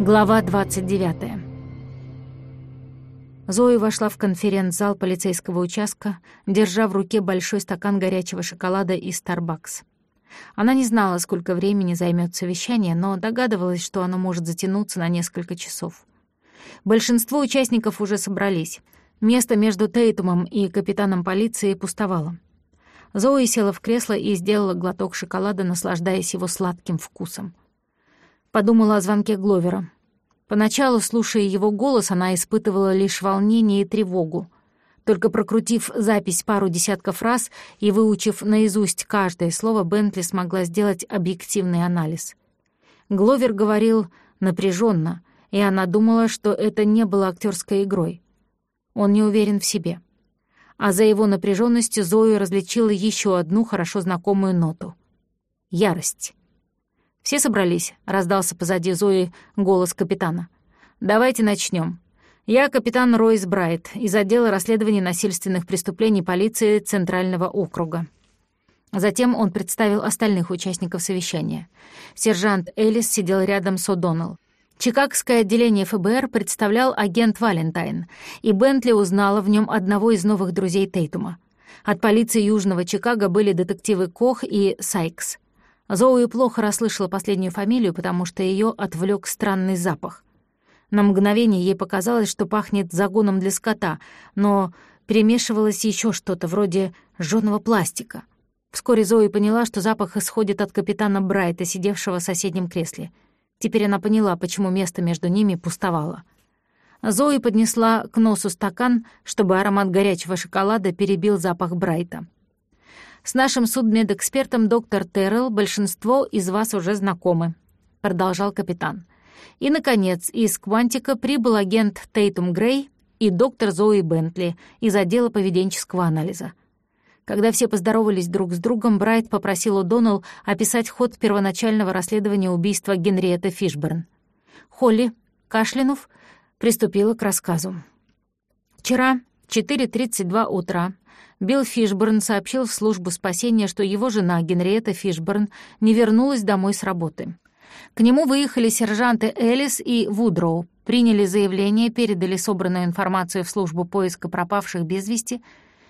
Глава 29. Зои вошла в конференц-зал полицейского участка, держа в руке большой стакан горячего шоколада из Starbucks. Она не знала, сколько времени займет совещание, но догадывалась, что оно может затянуться на несколько часов. Большинство участников уже собрались. Место между Тейтумом и капитаном полиции пустовало. Зои села в кресло и сделала глоток шоколада, наслаждаясь его сладким вкусом. Подумала о звонке Гловера. Поначалу, слушая его голос, она испытывала лишь волнение и тревогу. Только прокрутив запись пару десятков раз и выучив наизусть каждое слово, Бентли смогла сделать объективный анализ. Гловер говорил напряженно, и она думала, что это не было актерской игрой. Он не уверен в себе. А за его напряженностью Зою различила еще одну хорошо знакомую ноту — ярость. «Все собрались?» — раздался позади Зои голос капитана. «Давайте начнем. Я капитан Ройс Брайт из отдела расследований насильственных преступлений полиции Центрального округа». Затем он представил остальных участников совещания. Сержант Элис сидел рядом с О'Доннелл. Чикагское отделение ФБР представлял агент Валентайн, и Бентли узнала в нем одного из новых друзей Тейтума. От полиции Южного Чикаго были детективы Кох и Сайкс — Зоуи плохо расслышала последнюю фамилию, потому что ее отвлек странный запах. На мгновение ей показалось, что пахнет загоном для скота, но перемешивалось еще что-то вроде жжёного пластика. Вскоре Зои поняла, что запах исходит от капитана Брайта, сидевшего в соседнем кресле. Теперь она поняла, почему место между ними пустовало. Зои поднесла к носу стакан, чтобы аромат горячего шоколада перебил запах Брайта. С нашим судмедэкспертом доктор Террелл большинство из вас уже знакомы», — продолжал капитан. И, наконец, из Квантика прибыл агент Тейтум Грей и доктор Зои Бентли из отдела поведенческого анализа. Когда все поздоровались друг с другом, Брайт попросил у Доналл описать ход первоначального расследования убийства Генриетты Фишберн. Холли, кашлянув, приступила к рассказу. Вчера, 4.32 утра, Билл Фишборн сообщил в службу спасения, что его жена Генриетта Фишборн не вернулась домой с работы. К нему выехали сержанты Элис и Вудроу, приняли заявление, передали собранную информацию в службу поиска пропавших без вести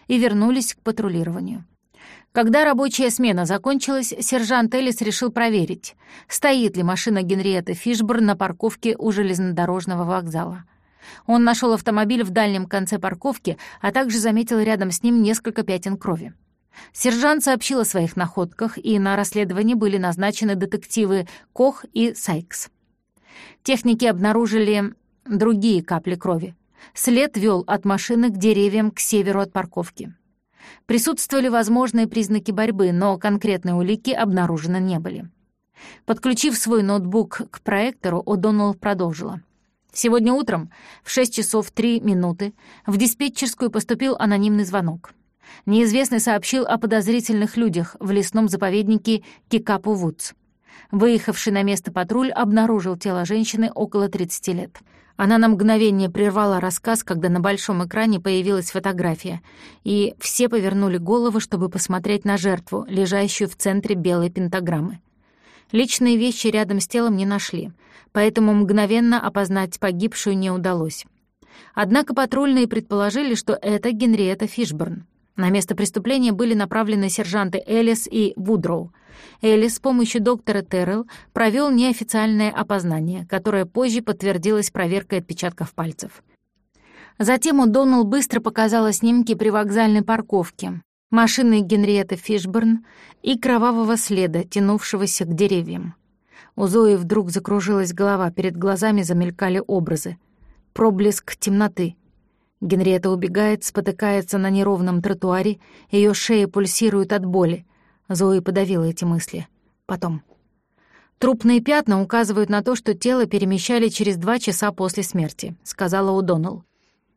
и вернулись к патрулированию. Когда рабочая смена закончилась, сержант Элис решил проверить, стоит ли машина Генриетты Фишборн на парковке у железнодорожного вокзала. Он нашел автомобиль в дальнем конце парковки, а также заметил рядом с ним несколько пятен крови. Сержант сообщил о своих находках, и на расследование были назначены детективы Кох и Сайкс. Техники обнаружили другие капли крови. След вел от машины к деревьям к северу от парковки. Присутствовали возможные признаки борьбы, но конкретные улики обнаружены не были. Подключив свой ноутбук к проектору, О'Доннелл продолжила. Сегодня утром в 6 часов 3 минуты в диспетчерскую поступил анонимный звонок. Неизвестный сообщил о подозрительных людях в лесном заповеднике Кикапу-Вудс. Выехавший на место патруль обнаружил тело женщины около 30 лет. Она на мгновение прервала рассказ, когда на большом экране появилась фотография, и все повернули головы, чтобы посмотреть на жертву, лежащую в центре белой пентаграммы. Личные вещи рядом с телом не нашли, поэтому мгновенно опознать погибшую не удалось. Однако патрульные предположили, что это Генриетта Фишборн. На место преступления были направлены сержанты Элис и Вудроу. Элис с помощью доктора Террелл провел неофициальное опознание, которое позже подтвердилось проверкой отпечатков пальцев. Затем Удоналл быстро показала снимки при вокзальной парковке, машины Генриетты Фишборн и кровавого следа, тянувшегося к деревьям. У Зои вдруг закружилась голова, перед глазами замелькали образы. Проблеск темноты. Генриетта убегает, спотыкается на неровном тротуаре, ее шея пульсирует от боли. Зои подавила эти мысли. Потом. «Трупные пятна указывают на то, что тело перемещали через два часа после смерти», — сказала Удоналл.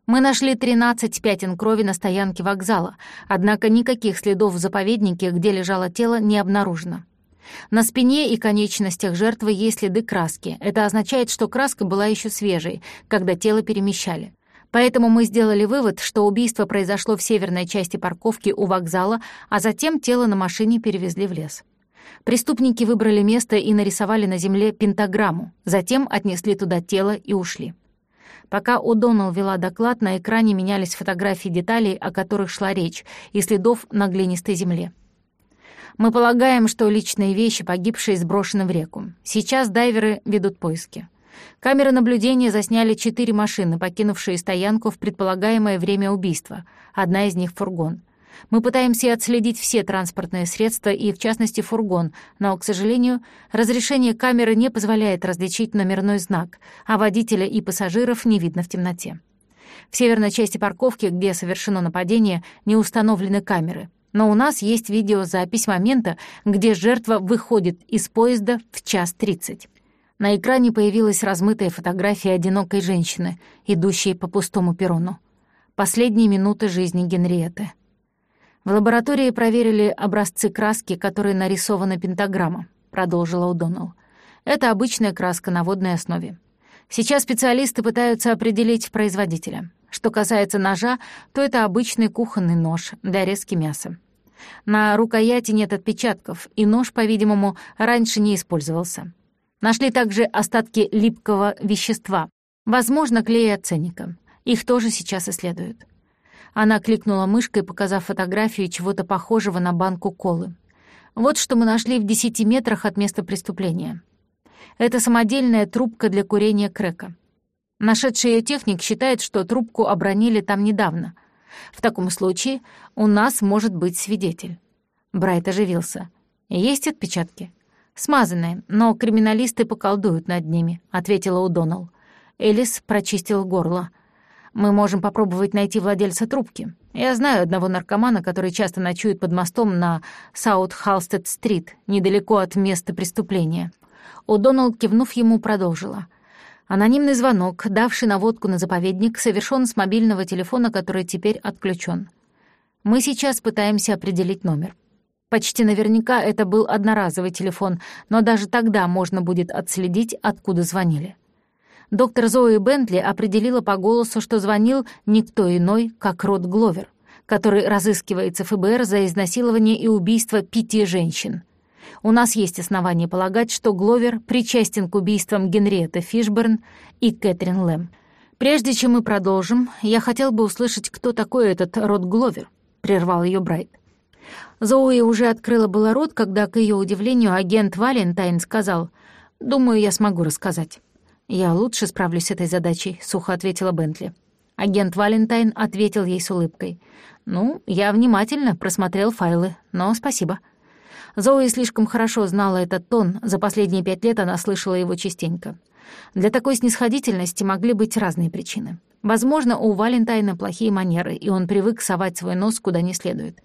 Мы нашли 13 пятен крови на стоянке вокзала, однако никаких следов в заповеднике, где лежало тело, не обнаружено. На спине и конечностях жертвы есть следы краски. Это означает, что краска была еще свежей, когда тело перемещали. Поэтому мы сделали вывод, что убийство произошло в северной части парковки у вокзала, а затем тело на машине перевезли в лес. Преступники выбрали место и нарисовали на земле пентаграмму, затем отнесли туда тело и ушли. Пока О'Доннелл вела доклад, на экране менялись фотографии деталей, о которых шла речь, и следов на глинистой земле. Мы полагаем, что личные вещи погибшие сброшены в реку. Сейчас дайверы ведут поиски. Камеры наблюдения засняли четыре машины, покинувшие стоянку в предполагаемое время убийства. Одна из них — фургон. Мы пытаемся отследить все транспортные средства и, в частности, фургон, но, к сожалению, разрешение камеры не позволяет различить номерной знак, а водителя и пассажиров не видно в темноте. В северной части парковки, где совершено нападение, не установлены камеры. Но у нас есть видеозапись момента, где жертва выходит из поезда в час тридцать. На экране появилась размытая фотография одинокой женщины, идущей по пустому перрону. Последние минуты жизни Генриетты. В лаборатории проверили образцы краски, которые нарисованы пентаграмма, продолжила Удонал. Это обычная краска на водной основе. Сейчас специалисты пытаются определить производителя. Что касается ножа, то это обычный кухонный нож для резки мяса. На рукояти нет отпечатков, и нож, по-видимому, раньше не использовался. Нашли также остатки липкого вещества, возможно, клея ценника. Их тоже сейчас исследуют. Она кликнула мышкой, показав фотографию чего-то похожего на банку колы. Вот что мы нашли в десяти метрах от места преступления. Это самодельная трубка для курения крека. Нашедший ее техник считает, что трубку обронили там недавно. В таком случае у нас может быть свидетель. Брайт оживился. «Есть отпечатки?» «Смазанные, но криминалисты поколдуют над ними», — ответила Удонал. Элис прочистил горло — мы можем попробовать найти владельца трубки. Я знаю одного наркомана, который часто ночует под мостом на Саут-Халстед-стрит, недалеко от места преступления. О'Доннелл, кивнув ему, продолжила. Анонимный звонок, давший наводку на заповедник, совершен с мобильного телефона, который теперь отключен. Мы сейчас пытаемся определить номер. Почти наверняка это был одноразовый телефон, но даже тогда можно будет отследить, откуда звонили. Доктор Зои Бентли определила по голосу, что звонил никто иной, как Рот Гловер, который разыскивается ФБР за изнасилование и убийство пяти женщин. У нас есть основания полагать, что Гловер причастен к убийствам Генриетты Фишберн и Кэтрин Лэм. Прежде чем мы продолжим, я хотел бы услышать, кто такой этот Рот Гловер, прервал ее Брайт. Зоуи уже открыла было рот, когда, к ее удивлению, агент Валентайн сказал, «Думаю, я смогу рассказать». «Я лучше справлюсь с этой задачей», — сухо ответила Бентли. Агент Валентайн ответил ей с улыбкой. «Ну, я внимательно просмотрел файлы, но спасибо». Зои слишком хорошо знала этот тон, за последние пять лет она слышала его частенько. Для такой снисходительности могли быть разные причины. Возможно, у Валентайна плохие манеры, и он привык совать свой нос куда не следует.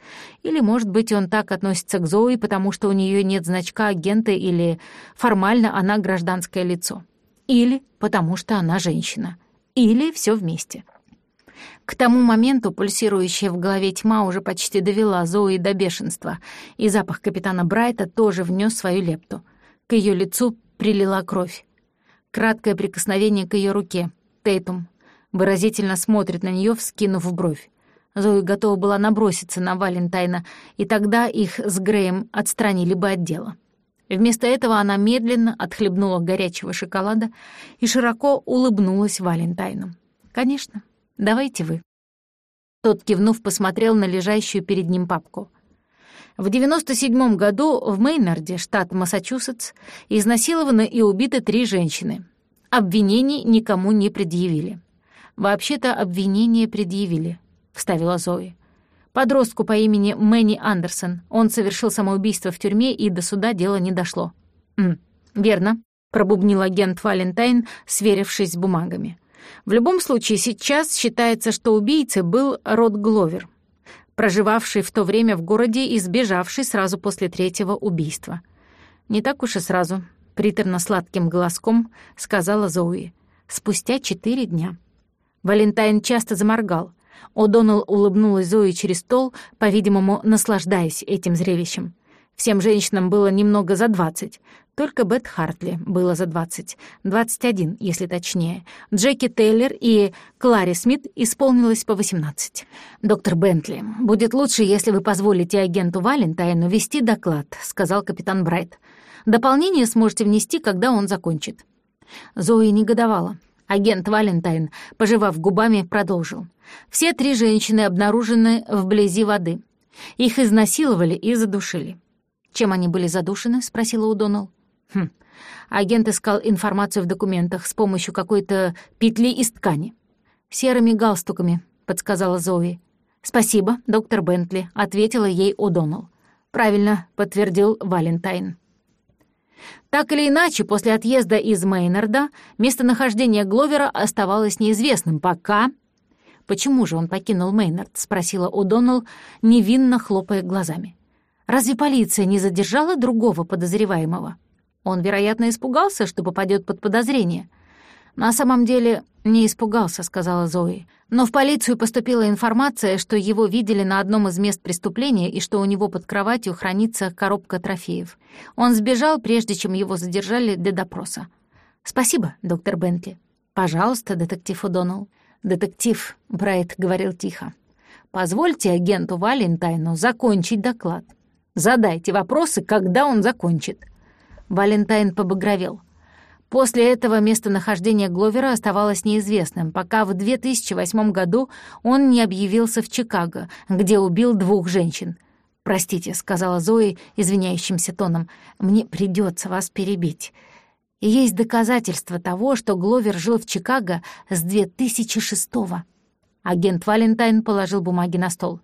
Или, может быть, он так относится к Зои, потому что у нее нет значка агента или формально она гражданское лицо или потому что она женщина, или все вместе. К тому моменту пульсирующая в голове тьма уже почти довела Зои до бешенства, и запах капитана Брайта тоже внес свою лепту. К ее лицу прилила кровь. Краткое прикосновение к ее руке. Тейтум выразительно смотрит на нее, вскинув бровь. Зои готова была наброситься на Валентайна, и тогда их с Греем отстранили бы от дела. Вместо этого она медленно отхлебнула горячего шоколада и широко улыбнулась Валентайну. «Конечно, давайте вы». Тот, кивнув, посмотрел на лежащую перед ним папку. В 97 году в Мейнарде, штат Массачусетс, изнасилованы и убиты три женщины. Обвинений никому не предъявили. «Вообще-то обвинения предъявили», — вставила Зои. Подростку по имени Мэнни Андерсон. Он совершил самоубийство в тюрьме, и до суда дело не дошло. «М, верно», — пробубнил агент Валентайн, сверившись с бумагами. «В любом случае, сейчас считается, что убийцей был Рот Гловер, проживавший в то время в городе и сбежавший сразу после третьего убийства. Не так уж и сразу, приторно-сладким голоском сказала Зоуи. Спустя четыре дня. Валентайн часто заморгал. О'Доннелл улыбнулась Зои через стол, по-видимому, наслаждаясь этим зрелищем. Всем женщинам было немного за двадцать. Только Бет Хартли было за 20, 21, если точнее. Джеки Тейлор и Кларе Смит исполнилось по 18. «Доктор Бентли, будет лучше, если вы позволите агенту Валентайну вести доклад», — сказал капитан Брайт. «Дополнение сможете внести, когда он закончит». Зои негодовала. Агент Валентайн, пожевав губами, продолжил. «Все три женщины обнаружены вблизи воды. Их изнасиловали и задушили». «Чем они были задушены?» — спросила Удонал. «Хм. Агент искал информацию в документах с помощью какой-то петли из ткани. «Серыми галстуками», — подсказала Зои. «Спасибо, доктор Бентли», — ответила ей О'Доннелл. «Правильно», — подтвердил Валентайн. Так или иначе, после отъезда из Мейнарда местонахождение Гловера оставалось неизвестным, пока... «Почему же он покинул Мейнард?» — спросила О'Доннелл, невинно хлопая глазами. «Разве полиция не задержала другого подозреваемого?» Он, вероятно, испугался, что попадет под подозрение. «На самом деле не испугался», — сказала Зои. «Но в полицию поступила информация, что его видели на одном из мест преступления и что у него под кроватью хранится коробка трофеев. Он сбежал, прежде чем его задержали для допроса». «Спасибо, доктор Бентли». «Пожалуйста, детектив Удонал». «Детектив», — Брайт говорил тихо, — «позвольте агенту Валентайну закончить доклад. Задайте вопросы, когда он закончит». Валентайн побагровел. После этого местонахождение Гловера оставалось неизвестным, пока в 2008 году он не объявился в Чикаго, где убил двух женщин. «Простите», — сказала Зои извиняющимся тоном, — «мне придется вас перебить». Есть доказательства того, что Гловер жил в Чикаго с 2006-го. Агент Валентайн положил бумаги на стол.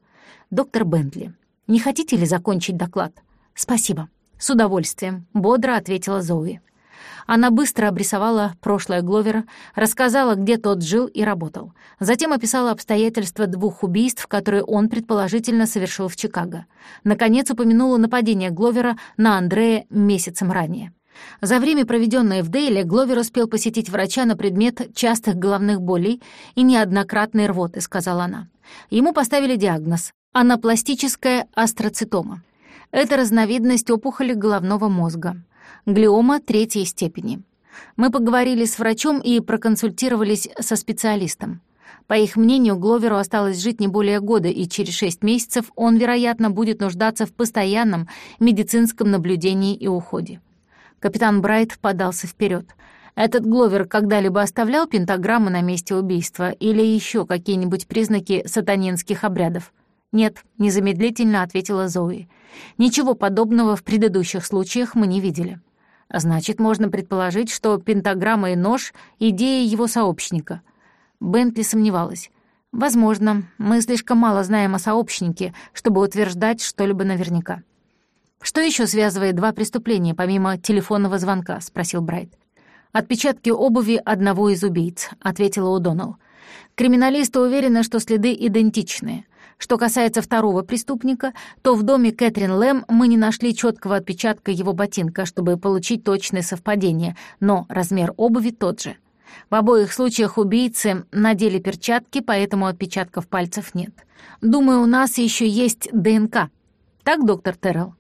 «Доктор Бентли, не хотите ли закончить доклад?» «Спасибо». «С удовольствием», — бодро ответила Зои. Она быстро обрисовала прошлое Гловера, рассказала, где тот жил и работал. Затем описала обстоятельства двух убийств, которые он предположительно совершил в Чикаго. Наконец упомянула нападение Гловера на Андрея месяцем ранее. За время, проведенное в Дейле, Гловер успел посетить врача на предмет частых головных болей и неоднократной рвоты, сказала она. Ему поставили диагноз — анапластическая астроцитома. Это разновидность опухоли головного мозга. Глиома третьей степени. Мы поговорили с врачом и проконсультировались со специалистом. По их мнению, Гловеру осталось жить не более года, и через шесть месяцев он, вероятно, будет нуждаться в постоянном медицинском наблюдении и уходе. Капитан Брайт подался вперед. Этот Гловер когда-либо оставлял пентаграммы на месте убийства или еще какие-нибудь признаки сатанинских обрядов? «Нет», — незамедлительно ответила Зои. «Ничего подобного в предыдущих случаях мы не видели». Значит, можно предположить, что пентаграмма и нож — идея его сообщника. Бентли сомневалась. «Возможно, мы слишком мало знаем о сообщнике, чтобы утверждать что-либо наверняка». «Что еще связывает два преступления, помимо телефонного звонка?» — спросил Брайт. «Отпечатки обуви одного из убийц», — ответила О'Доннелл. «Криминалисты уверены, что следы идентичные. Что касается второго преступника, то в доме Кэтрин Лэм мы не нашли четкого отпечатка его ботинка, чтобы получить точное совпадение, но размер обуви тот же. В обоих случаях убийцы надели перчатки, поэтому отпечатков пальцев нет. Думаю, у нас еще есть ДНК. Так, доктор Террелл?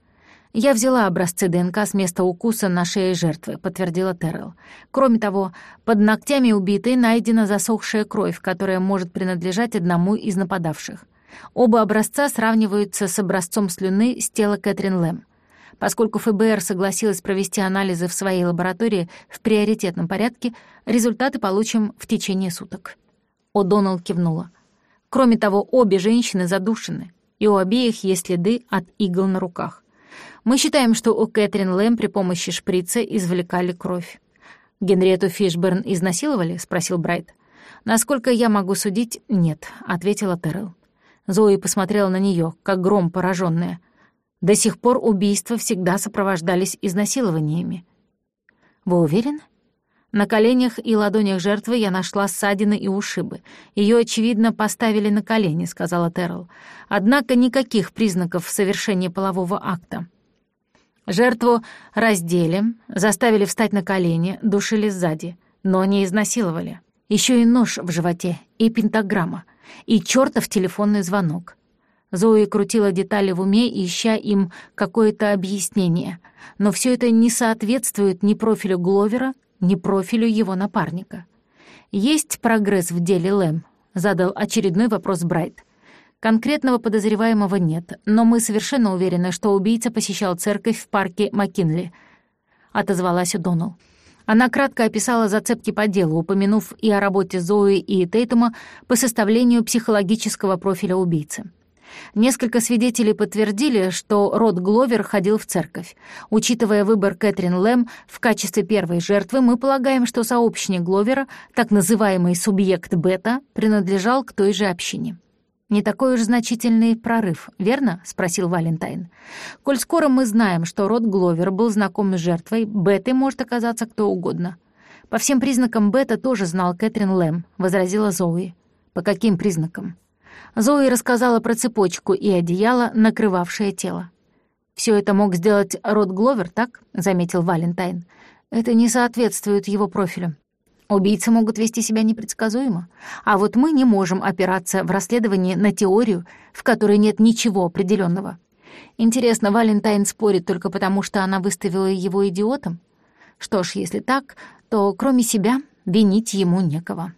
«Я взяла образцы ДНК с места укуса на шее жертвы», — подтвердила Террелл. «Кроме того, под ногтями убитой найдена засохшая кровь, которая может принадлежать одному из нападавших. Оба образца сравниваются с образцом слюны с тела Кэтрин Лэм. Поскольку ФБР согласилась провести анализы в своей лаборатории в приоритетном порядке, результаты получим в течение суток. О'Доннелл кивнула. Кроме того, обе женщины задушены, и у обеих есть следы от игл на руках. Мы считаем, что у Кэтрин Лэм при помощи шприца извлекали кровь. «Генриету Фишберн изнасиловали?» — спросил Брайт. «Насколько я могу судить, нет», — ответила Террелл. Зои посмотрела на нее, как гром пораженная. До сих пор убийства всегда сопровождались изнасилованиями. «Вы уверены?» На коленях и ладонях жертвы я нашла ссадины и ушибы. Ее, очевидно, поставили на колени, сказала Террell. Однако никаких признаков совершения полового акта. Жертву раздели, заставили встать на колени, душили сзади, но не изнасиловали. Еще и нож в животе, и пентаграмма, и чертов телефонный звонок. Зои крутила детали в уме, ища им какое-то объяснение. Но все это не соответствует ни профилю Гловера, ни профилю его напарника. «Есть прогресс в деле Лэм?» — задал очередной вопрос Брайт. Конкретного подозреваемого нет, но мы совершенно уверены, что убийца посещал церковь в парке Маккинли», — отозвалась Удонал. Она кратко описала зацепки по делу, упомянув и о работе Зои и Тейтума по составлению психологического профиля убийцы. Несколько свидетелей подтвердили, что Рот Гловер ходил в церковь. Учитывая выбор Кэтрин Лэм в качестве первой жертвы, мы полагаем, что сообщник Гловера, так называемый субъект Бета, принадлежал к той же общине. «Не такой уж значительный прорыв, верно?» — спросил Валентайн. «Коль скоро мы знаем, что Рот Гловер был знаком с жертвой, Бетой может оказаться кто угодно». «По всем признакам Бета тоже знал Кэтрин Лэм», — возразила Зоуи. «По каким признакам?» Зои рассказала про цепочку и одеяло, накрывавшее тело. «Все это мог сделать Рот Гловер, так?» — заметил Валентайн. «Это не соответствует его профилю. Убийцы могут вести себя непредсказуемо, а вот мы не можем опираться в расследовании на теорию, в которой нет ничего определенного. Интересно, Валентайн спорит только потому, что она выставила его идиотом? Что ж, если так, то кроме себя винить ему некого.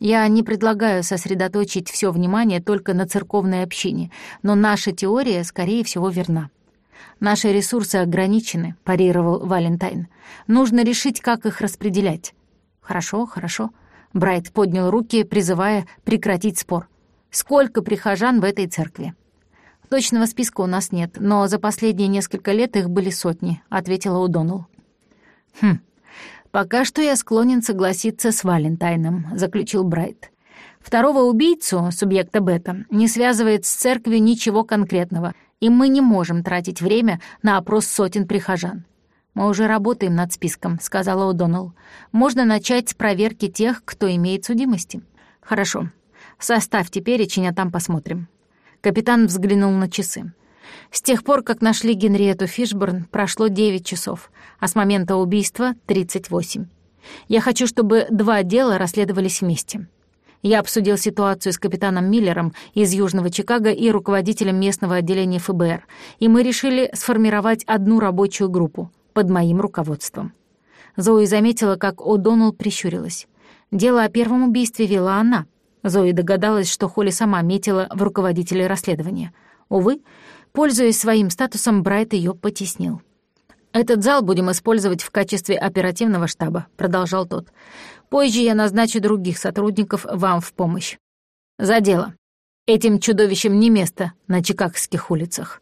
Я не предлагаю сосредоточить все внимание только на церковной общине, но наша теория, скорее всего, верна. «Наши ресурсы ограничены», — парировал Валентайн. «Нужно решить, как их распределять. «Хорошо, хорошо». Брайт поднял руки, призывая прекратить спор. «Сколько прихожан в этой церкви?» «Точного списка у нас нет, но за последние несколько лет их были сотни», — ответила Удонул. «Хм, пока что я склонен согласиться с Валентайном», — заключил Брайт. «Второго убийцу, субъекта Бета, не связывает с церковью ничего конкретного, и мы не можем тратить время на опрос сотен прихожан. «Мы уже работаем над списком», — сказала О'Доннелл. «Можно начать с проверки тех, кто имеет судимости». «Хорошо. Составьте перечень, а там посмотрим». Капитан взглянул на часы. С тех пор, как нашли Генриету Фишборн, прошло 9 часов, а с момента убийства — 38. Я хочу, чтобы два дела расследовались вместе. Я обсудил ситуацию с капитаном Миллером из Южного Чикаго и руководителем местного отделения ФБР, и мы решили сформировать одну рабочую группу под моим руководством. Зои заметила, как О'Доннелл прищурилась. Дело о первом убийстве вела она. Зои догадалась, что Холли сама метила в руководителя расследования. Увы, пользуясь своим статусом, Брайт ее потеснил. «Этот зал будем использовать в качестве оперативного штаба», — продолжал тот. «Позже я назначу других сотрудников вам в помощь. За дело. Этим чудовищем не место на чикагских улицах».